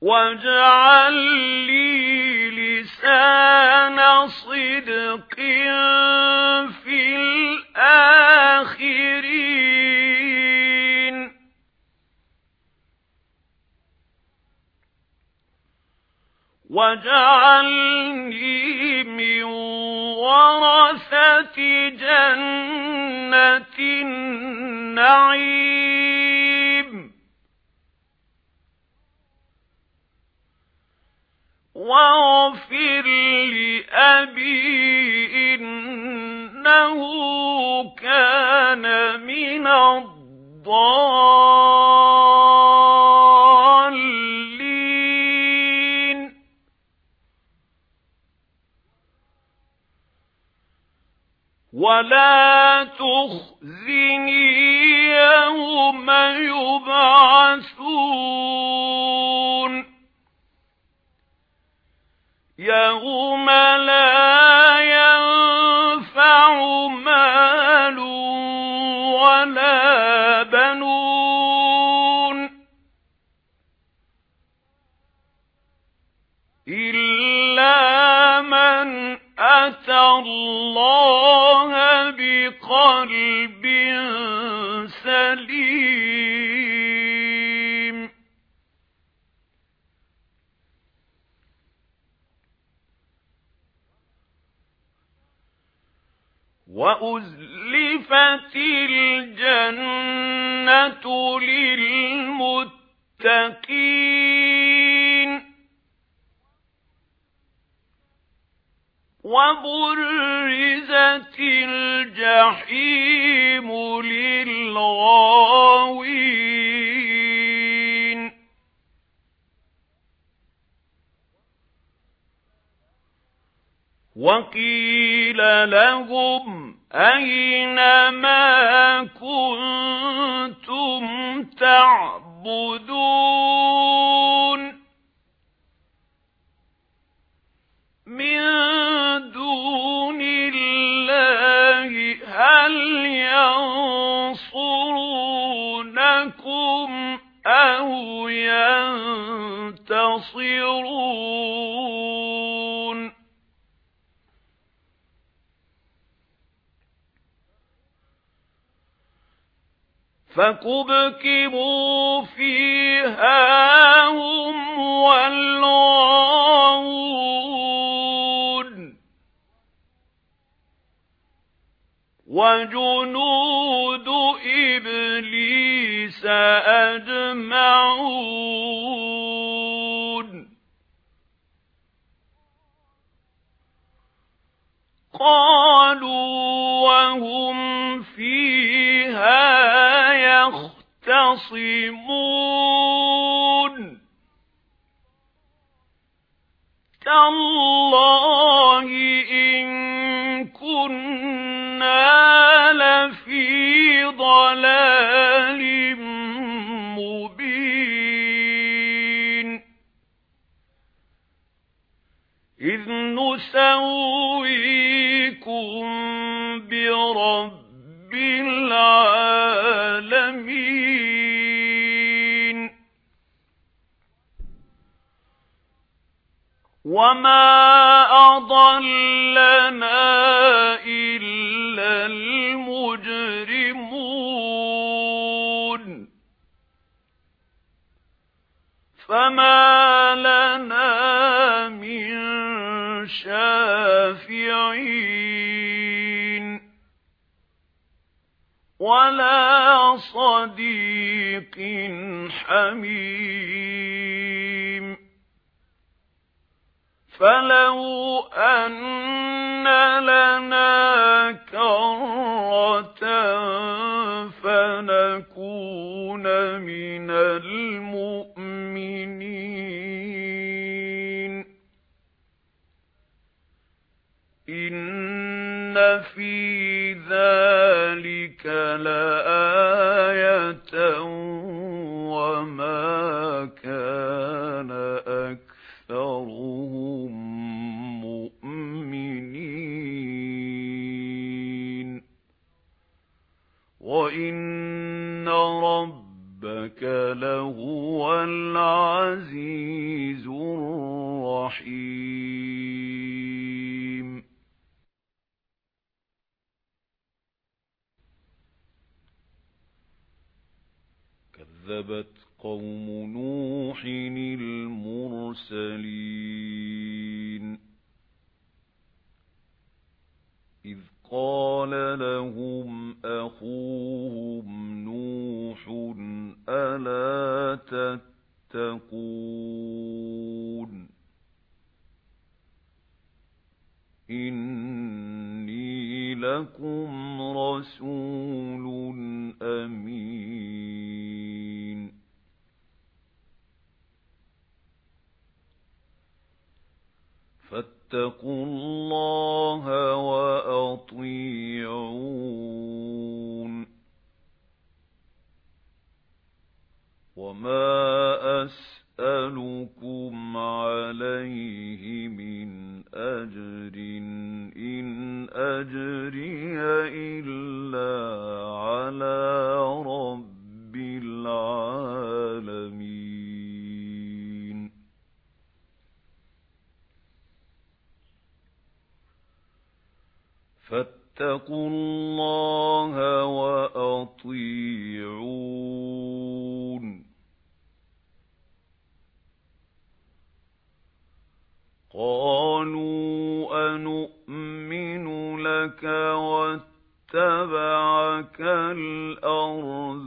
واجعل لي لسان صدق في الآخرين. واجعلني من ورثة جنة النعيم. واغفر لأبي إنه كان من الضالين ولا تخزني يوم يبعثون يَوْمَ لَا يَنفَعُ مَالٌ وَلَا بَنُونَ إِلَّا مَنْ أَتَى اللَّهَ بِقَلْبٍ سَلِيمٍ وَأُزْلِفَتِ الْجَنَّةُ لِلْمُتَّقِينَ وَبُرِّزَتِ الْجَحِيمُ لِلْغَاوِينَ وَقِيلَ لَهُمْ أَيْنَ مَا كُنتُمْ تَعْبُدُونَ مِن دُونِ اللَّهِ هَلْ يَنصُرُونَكُمْ أَوْ يَنتَصِرُونَ فَكُبْكِبُوا فِيهَا هُمْ وَالْغَاوُونَ وَجُنُودُ إِبْلِيسَ أَجْمَعُونَ يَخْتَصِمُونَ تَاللَّهِ إِن كُنَّا لَفِي ضَلَالٍ مُبِينٍ. إِذْ نُسَوِّيكُم بِرَبِّ الْعَالَمِينَ. وَمَا أَضَلَّنَا إِلَّا الْمُجْرِمُونَ فَمَا لَنَا مِن شَافِعِينَ وَلَا صَدِيقٍ حَمِيمٍ فَلَوْ أَنَّ لَنَا كَرَّةً فَنَكُونَ مِنَ الْمُؤْمِنِينَ. إِنَّ فِي ذَلِكَ لَآيَةً وَإِنَّ رَبَّكَ لَهُوَ هُوَ الْعَزِيزُ الرَّحِيمُ كَذَّبَتْ قَوْمُ نُوحٍ الْمُرْسَلِينَ إِذْ قَالَ لَهُمْ أَخُوهُمْ تَتَّقُونَ. إِنِّي لَكُمْ رَسُولٌ أَمِينٌ. فَاتَّقُوا اللَّهَ وَأَطِيعُونِ. وَمَا أَسْأَلُكُمْ عَلَيْهِ مِنْ أَجْرٍ إِنْ أَجْرِيَ إِلَّا عَلَى رَبِّ الْعَالَمِينَ فَاتَّقُوا اللَّهَ وَأَطِيعُونِ قَالُوا أَنُؤْمِنُ لَكَ وَاتَّبَعَكَ الْأَرْذَلُونَ